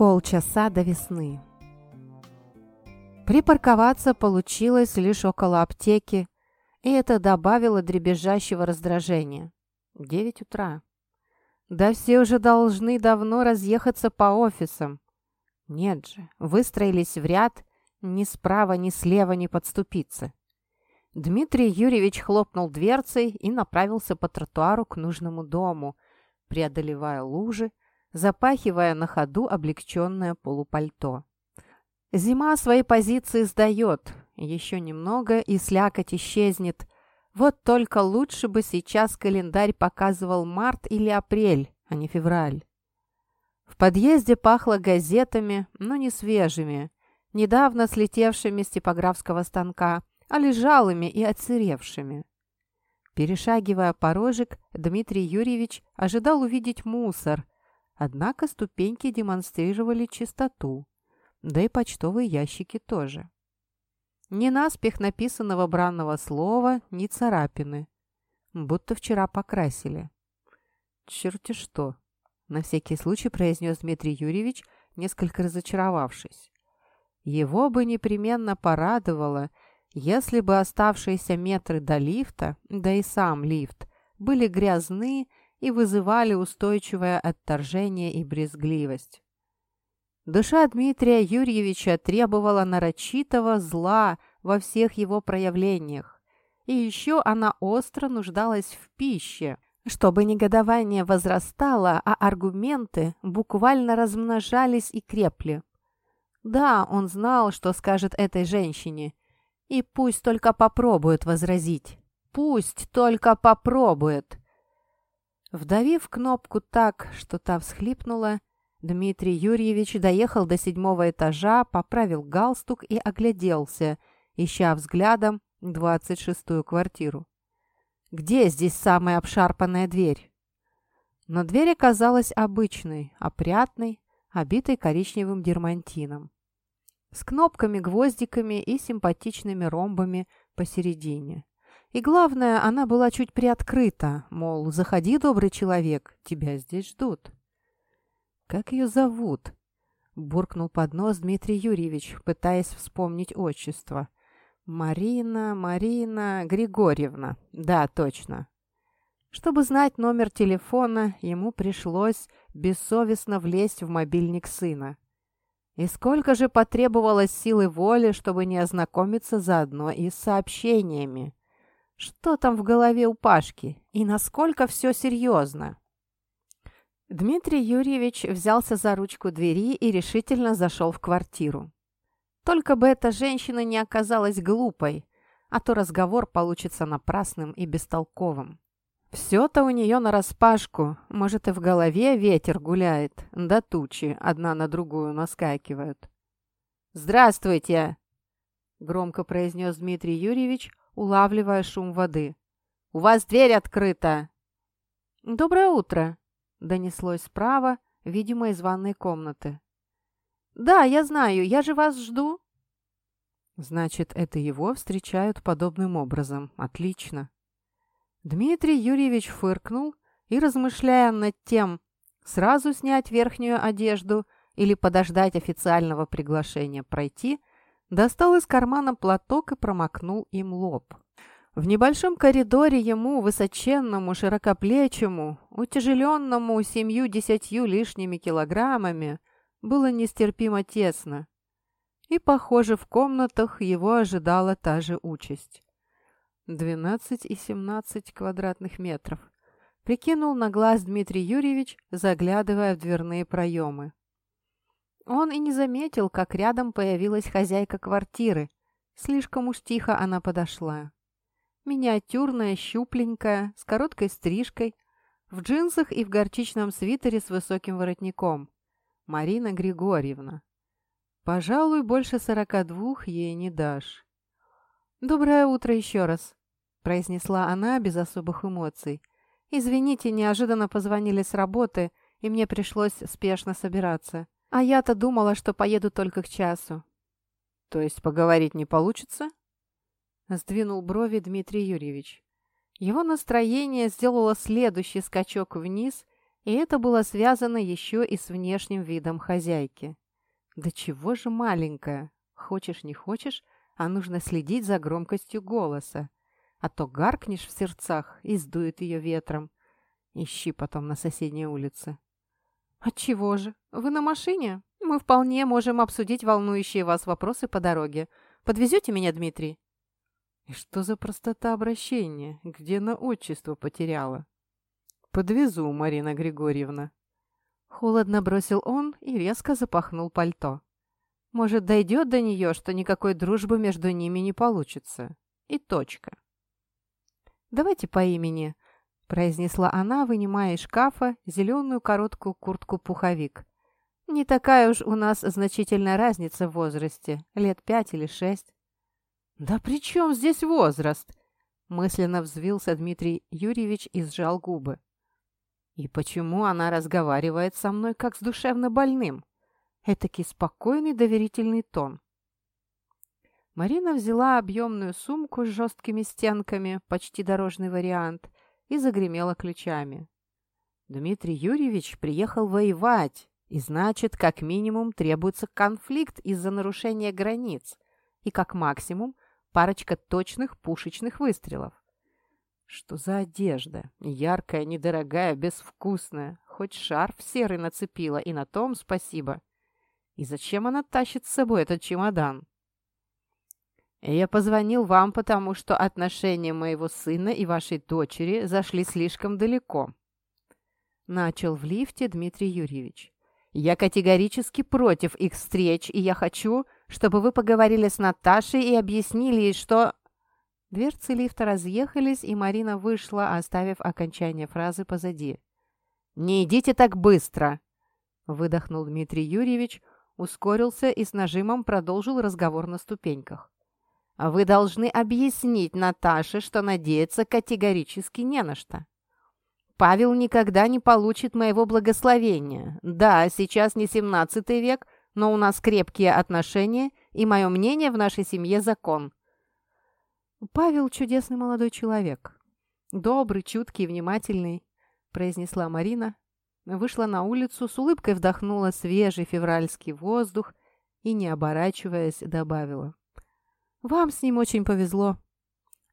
Полчаса до весны. Припарковаться получилось лишь около аптеки, и это добавило дребезжащего раздражения. Девять утра. Да все уже должны давно разъехаться по офисам. Нет же, выстроились в ряд, ни справа, ни слева не подступиться. Дмитрий Юрьевич хлопнул дверцей и направился по тротуару к нужному дому, преодолевая лужи, запахивая на ходу облегченное полупальто. Зима свои позиции сдает. Еще немного, и слякоть исчезнет. Вот только лучше бы сейчас календарь показывал март или апрель, а не февраль. В подъезде пахло газетами, но не свежими, недавно слетевшими с типографского станка, а лежалыми и отсыревшими. Перешагивая порожек, Дмитрий Юрьевич ожидал увидеть мусор, однако ступеньки демонстрировали чистоту, да и почтовые ящики тоже. Ни наспех написанного бранного слова, ни царапины, будто вчера покрасили. «Черти что!» — на всякий случай произнес Дмитрий Юрьевич, несколько разочаровавшись. Его бы непременно порадовало, если бы оставшиеся метры до лифта, да и сам лифт, были грязны и вызывали устойчивое отторжение и брезгливость. Душа Дмитрия Юрьевича требовала нарочитого зла во всех его проявлениях, и еще она остро нуждалась в пище, чтобы негодование возрастало, а аргументы буквально размножались и крепли. Да, он знал, что скажет этой женщине, и пусть только попробует возразить. Пусть только попробует. Вдавив кнопку так, что та всхлипнула, Дмитрий Юрьевич доехал до седьмого этажа, поправил галстук и огляделся, ища взглядом двадцать шестую квартиру. Где здесь самая обшарпанная дверь? Но дверь оказалась обычной, опрятной, обитой коричневым дермантином с кнопками-гвоздиками и симпатичными ромбами посередине. И главное, она была чуть приоткрыта, мол, заходи, добрый человек, тебя здесь ждут. «Как ее зовут?» — буркнул под нос Дмитрий Юрьевич, пытаясь вспомнить отчество. «Марина, Марина Григорьевна. Да, точно». Чтобы знать номер телефона, ему пришлось бессовестно влезть в мобильник сына. И сколько же потребовалось силы воли, чтобы не ознакомиться заодно и с сообщениями? Что там в голове у Пашки? И насколько все серьезно? Дмитрий Юрьевич взялся за ручку двери и решительно зашел в квартиру. Только бы эта женщина не оказалась глупой, а то разговор получится напрасным и бестолковым. Все-то у нее нараспашку, может, и в голове ветер гуляет, да тучи одна на другую наскакивают. «Здравствуйте!» — громко произнес Дмитрий Юрьевич, улавливая шум воды. «У вас дверь открыта!» «Доброе утро!» — донеслось справа, видимо, из ванной комнаты. «Да, я знаю, я же вас жду!» «Значит, это его встречают подобным образом. Отлично!» Дмитрий Юрьевич фыркнул и, размышляя над тем, сразу снять верхнюю одежду или подождать официального приглашения пройти, достал из кармана платок и промокнул им лоб. В небольшом коридоре ему, высоченному, широкоплечему, утяжеленному семью-десятью лишними килограммами, было нестерпимо тесно. И, похоже, в комнатах его ожидала та же участь. 12 и 17 квадратных метров. Прикинул на глаз Дмитрий Юрьевич, заглядывая в дверные проемы. Он и не заметил, как рядом появилась хозяйка квартиры. Слишком уж тихо она подошла. Миниатюрная, щупленькая, с короткой стрижкой, в джинсах и в горчичном свитере с высоким воротником. Марина Григорьевна. Пожалуй, больше сорока двух ей не дашь. «Доброе утро еще раз», — произнесла она без особых эмоций. «Извините, неожиданно позвонили с работы, и мне пришлось спешно собираться. А я-то думала, что поеду только к часу». «То есть поговорить не получится?» Сдвинул брови Дмитрий Юрьевич. Его настроение сделало следующий скачок вниз, И это было связано еще и с внешним видом хозяйки. Да чего же маленькая? Хочешь, не хочешь, а нужно следить за громкостью голоса. А то гаркнешь в сердцах и сдует ее ветром. Ищи потом на соседней улице. «Отчего же? Вы на машине? Мы вполне можем обсудить волнующие вас вопросы по дороге. Подвезете меня, Дмитрий?» «И что за простота обращения? Где на отчество потеряла?» «Подвезу, Марина Григорьевна». Холодно бросил он и резко запахнул пальто. Может, дойдет до нее, что никакой дружбы между ними не получится. И точка. «Давайте по имени», — произнесла она, вынимая из шкафа зеленую короткую куртку-пуховик. «Не такая уж у нас значительная разница в возрасте, лет пять или шесть». «Да при чем здесь возраст?» мысленно взвился Дмитрий Юрьевич и сжал губы. «И почему она разговаривает со мной, как с душевно больным?» Этакий спокойный доверительный тон. Марина взяла объемную сумку с жесткими стенками, почти дорожный вариант, и загремела ключами. Дмитрий Юрьевич приехал воевать, и значит, как минимум требуется конфликт из-за нарушения границ, и как максимум парочка точных пушечных выстрелов. Что за одежда? Яркая, недорогая, безвкусная. Хоть шарф серый нацепила, и на том спасибо. И зачем она тащит с собой этот чемодан? Я позвонил вам, потому что отношения моего сына и вашей дочери зашли слишком далеко. Начал в лифте Дмитрий Юрьевич. Я категорически против их встреч, и я хочу, чтобы вы поговорили с Наташей и объяснили ей, что...» Дверцы лифта разъехались, и Марина вышла, оставив окончание фразы позади. «Не идите так быстро!» Выдохнул Дмитрий Юрьевич, ускорился и с нажимом продолжил разговор на ступеньках. «Вы должны объяснить Наташе, что надеяться категорически не на что. Павел никогда не получит моего благословения. Да, сейчас не семнадцатый век, но у нас крепкие отношения, и мое мнение в нашей семье закон». «Павел чудесный молодой человек. Добрый, чуткий, внимательный», — произнесла Марина, Вышла на улицу, с улыбкой вдохнула свежий февральский воздух и, не оборачиваясь, добавила. «Вам с ним очень повезло.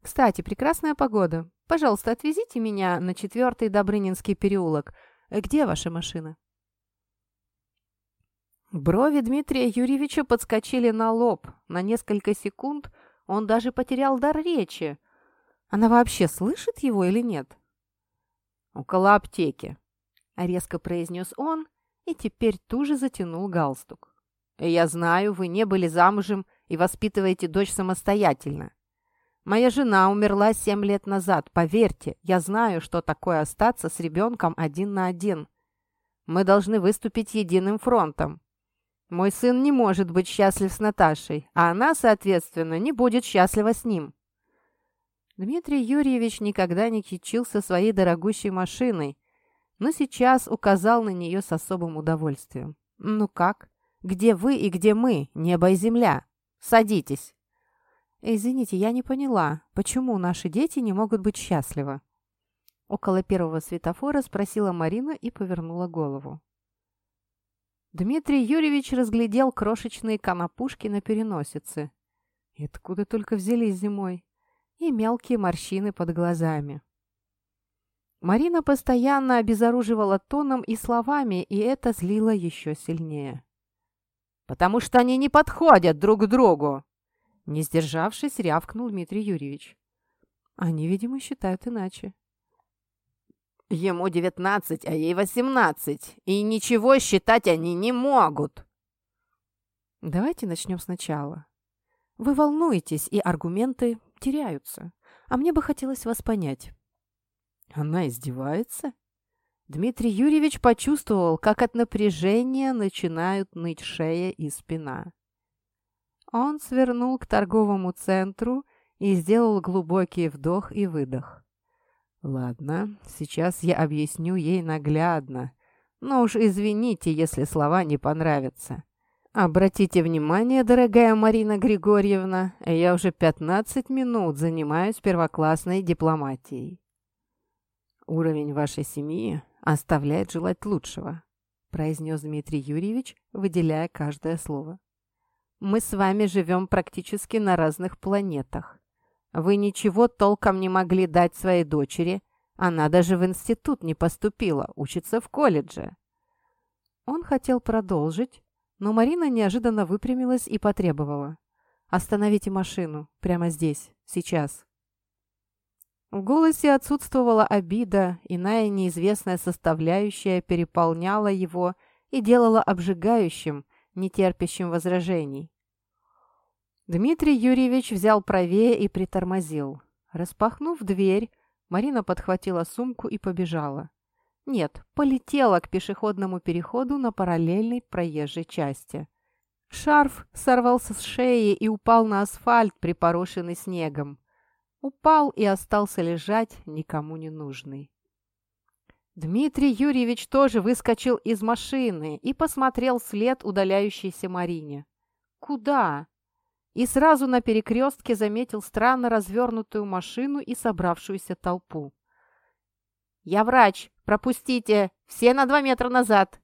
Кстати, прекрасная погода. Пожалуйста, отвезите меня на четвертый Добрынинский переулок. Где ваша машина?» Брови Дмитрия Юрьевича подскочили на лоб. На несколько секунд он даже потерял дар речи. Она вообще слышит его или нет? «Около аптеки», резко произнес он и теперь туже затянул галстук. «Я знаю, вы не были замужем и воспитываете дочь самостоятельно. Моя жена умерла семь лет назад. Поверьте, я знаю, что такое остаться с ребенком один на один. Мы должны выступить единым фронтом. Мой сын не может быть счастлив с Наташей, а она, соответственно, не будет счастлива с ним». Дмитрий Юрьевич никогда не кичился своей дорогущей машиной, но сейчас указал на нее с особым удовольствием. «Ну как? Где вы и где мы, небо и земля? Садитесь!» «Извините, я не поняла, почему наши дети не могут быть счастливы?» Около первого светофора спросила Марина и повернула голову. Дмитрий Юрьевич разглядел крошечные конопушки на переносице. И откуда только взялись зимой? И мелкие морщины под глазами. Марина постоянно обезоруживала тоном и словами, и это злило еще сильнее. «Потому что они не подходят друг другу!» Не сдержавшись, рявкнул Дмитрий Юрьевич. Они, видимо, считают иначе. «Ему девятнадцать, а ей восемнадцать, и ничего считать они не могут!» Давайте начнем сначала. Вы волнуетесь, и аргументы теряются. А мне бы хотелось вас понять. Она издевается? Дмитрий Юрьевич почувствовал, как от напряжения начинают ныть шея и спина. Он свернул к торговому центру и сделал глубокий вдох и выдох. «Ладно, сейчас я объясню ей наглядно, но уж извините, если слова не понравятся. Обратите внимание, дорогая Марина Григорьевна, я уже 15 минут занимаюсь первоклассной дипломатией. Уровень вашей семьи оставляет желать лучшего», произнес Дмитрий Юрьевич, выделяя каждое слово. «Мы с вами живем практически на разных планетах. Вы ничего толком не могли дать своей дочери, она даже в институт не поступила, учится в колледже». Он хотел продолжить, но Марина неожиданно выпрямилась и потребовала. «Остановите машину. Прямо здесь. Сейчас». В голосе отсутствовала обида, иная неизвестная составляющая переполняла его и делала обжигающим, нетерпящим возражений. Дмитрий Юрьевич взял правее и притормозил. Распахнув дверь, Марина подхватила сумку и побежала. Нет, полетела к пешеходному переходу на параллельной проезжей части. Шарф сорвался с шеи и упал на асфальт, припорошенный снегом. Упал и остался лежать, никому не нужный. Дмитрий Юрьевич тоже выскочил из машины и посмотрел след удаляющейся Марине. «Куда?» И сразу на перекрестке заметил странно развернутую машину и собравшуюся толпу. «Я врач! Пропустите! Все на два метра назад!»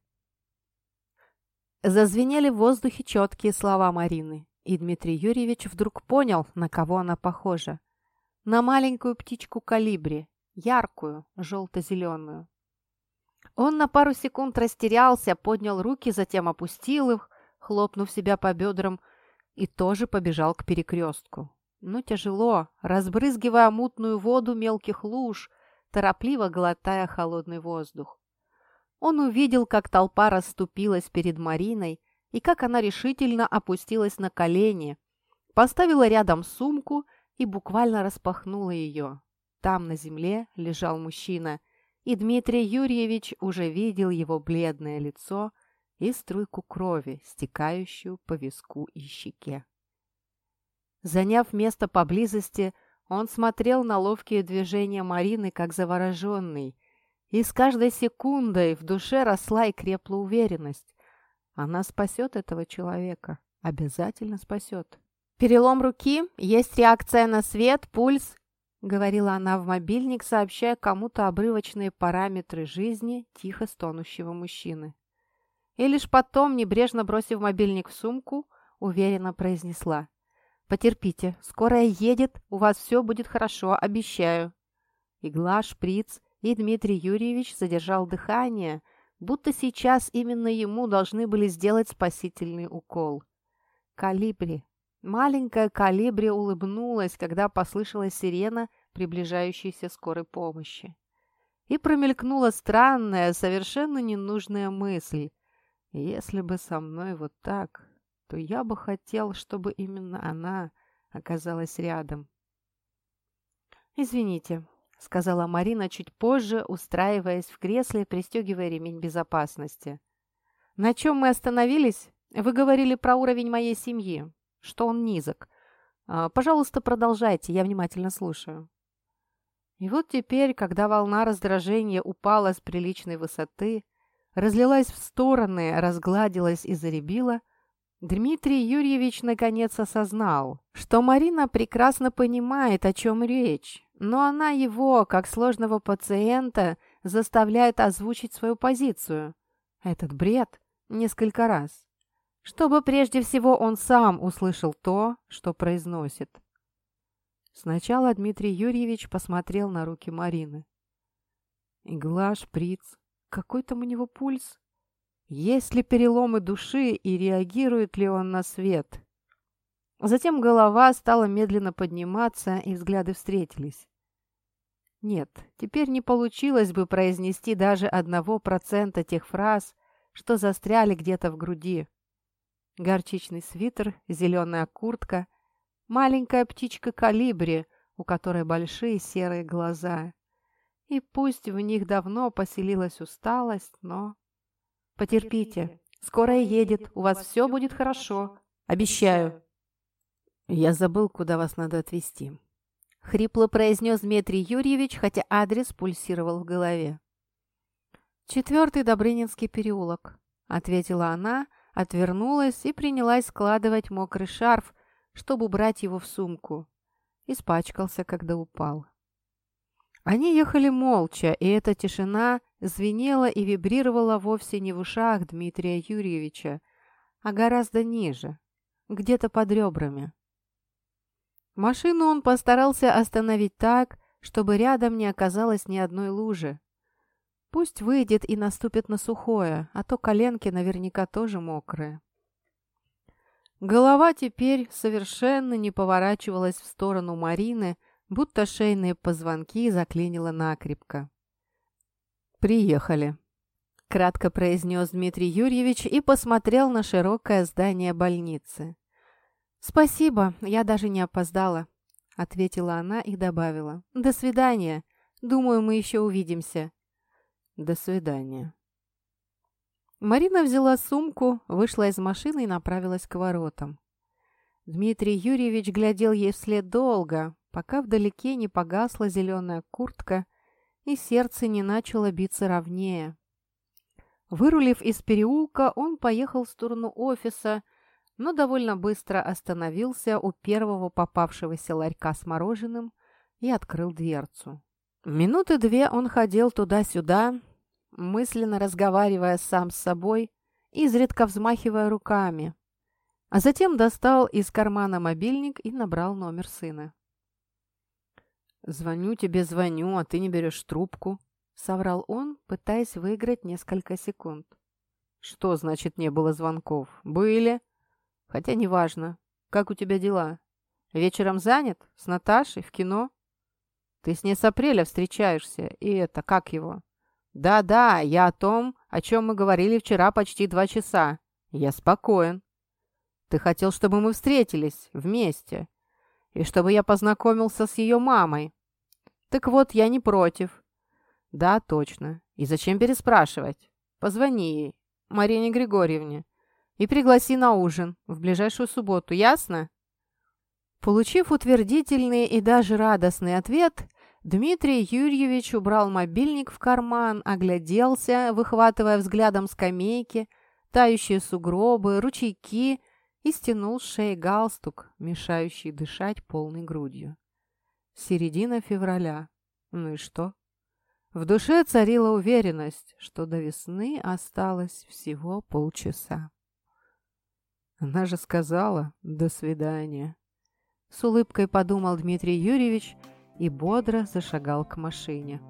Зазвенели в воздухе четкие слова Марины, и Дмитрий Юрьевич вдруг понял, на кого она похожа. На маленькую птичку калибри, яркую, желто-зеленую. Он на пару секунд растерялся, поднял руки, затем опустил их, хлопнув себя по бедрам, и тоже побежал к перекрестку. Но тяжело, разбрызгивая мутную воду мелких луж, торопливо глотая холодный воздух. Он увидел, как толпа расступилась перед Мариной и как она решительно опустилась на колени, поставила рядом сумку и буквально распахнула ее. Там на земле лежал мужчина, и Дмитрий Юрьевич уже видел его бледное лицо и струйку крови, стекающую по виску и щеке. Заняв место поблизости, он смотрел на ловкие движения Марины, как завороженный, и с каждой секундой в душе росла и крепла уверенность. Она спасет этого человека, обязательно спасет. «Перелом руки, есть реакция на свет, пульс», — говорила она в мобильник, сообщая кому-то обрывочные параметры жизни тихо стонущего мужчины. И лишь потом, небрежно бросив мобильник в сумку, уверенно произнесла. Потерпите, скорая едет, у вас все будет хорошо, обещаю». Игла, шприц, и Дмитрий Юрьевич задержал дыхание, будто сейчас именно ему должны были сделать спасительный укол. «Калибри». Маленькая калибри улыбнулась, когда послышалась сирена приближающейся скорой помощи. И промелькнула странная, совершенно ненужная мысль. «Если бы со мной вот так, то я бы хотел, чтобы именно она оказалась рядом. «Извините», — сказала Марина чуть позже, устраиваясь в кресле, пристегивая ремень безопасности. «На чем мы остановились? Вы говорили про уровень моей семьи, что он низок. А, пожалуйста, продолжайте, я внимательно слушаю». И вот теперь, когда волна раздражения упала с приличной высоты, разлилась в стороны, разгладилась и заребила, Дмитрий Юрьевич наконец осознал, что Марина прекрасно понимает, о чем речь, но она его, как сложного пациента, заставляет озвучить свою позицию. Этот бред несколько раз. Чтобы прежде всего он сам услышал то, что произносит. Сначала Дмитрий Юрьевич посмотрел на руки Марины. Игла, шприц, какой там у него пульс? Есть ли переломы души и реагирует ли он на свет? Затем голова стала медленно подниматься, и взгляды встретились. Нет, теперь не получилось бы произнести даже одного процента тех фраз, что застряли где-то в груди. Горчичный свитер, зеленая куртка, маленькая птичка калибри, у которой большие серые глаза. И пусть в них давно поселилась усталость, но Потерпите. Скорая едет. У вас все будет хорошо. Обещаю. Я забыл, куда вас надо отвезти. Хрипло произнес Дмитрий Юрьевич, хотя адрес пульсировал в голове. «Четвертый Добрынинский переулок», — ответила она, отвернулась и принялась складывать мокрый шарф, чтобы убрать его в сумку. Испачкался, когда упал. Они ехали молча, и эта тишина звенела и вибрировала вовсе не в ушах Дмитрия Юрьевича, а гораздо ниже, где-то под ребрами. Машину он постарался остановить так, чтобы рядом не оказалось ни одной лужи. Пусть выйдет и наступит на сухое, а то коленки наверняка тоже мокрые. Голова теперь совершенно не поворачивалась в сторону Марины, будто шейные позвонки заклинило накрепко. «Приехали», — кратко произнес Дмитрий Юрьевич и посмотрел на широкое здание больницы. «Спасибо, я даже не опоздала», — ответила она и добавила. «До свидания. Думаю, мы еще увидимся». «До свидания». Марина взяла сумку, вышла из машины и направилась к воротам. Дмитрий Юрьевич глядел ей вслед долго, пока вдалеке не погасла зеленая куртка и сердце не начало биться ровнее. Вырулив из переулка, он поехал в сторону офиса, но довольно быстро остановился у первого попавшегося ларька с мороженым и открыл дверцу. Минуты две он ходил туда-сюда, мысленно разговаривая сам с собой, изредка взмахивая руками, а затем достал из кармана мобильник и набрал номер сына. «Звоню тебе, звоню, а ты не берешь трубку», — соврал он, пытаясь выиграть несколько секунд. «Что значит не было звонков? Были. Хотя неважно. Как у тебя дела? Вечером занят? С Наташей? В кино? Ты с ней с апреля встречаешься, и это, как его? Да-да, я о том, о чем мы говорили вчера почти два часа. Я спокоен. Ты хотел, чтобы мы встретились вместе и чтобы я познакомился с ее мамой. Так вот, я не против. Да, точно. И зачем переспрашивать? Позвони ей, Марине Григорьевне, и пригласи на ужин в ближайшую субботу, ясно? Получив утвердительный и даже радостный ответ, Дмитрий Юрьевич убрал мобильник в карман, огляделся, выхватывая взглядом скамейки, тающие сугробы, ручейки – и стянул с шеи галстук, мешающий дышать полной грудью. Середина февраля. Ну и что? В душе царила уверенность, что до весны осталось всего полчаса. Она же сказала «до свидания». С улыбкой подумал Дмитрий Юрьевич и бодро зашагал к машине.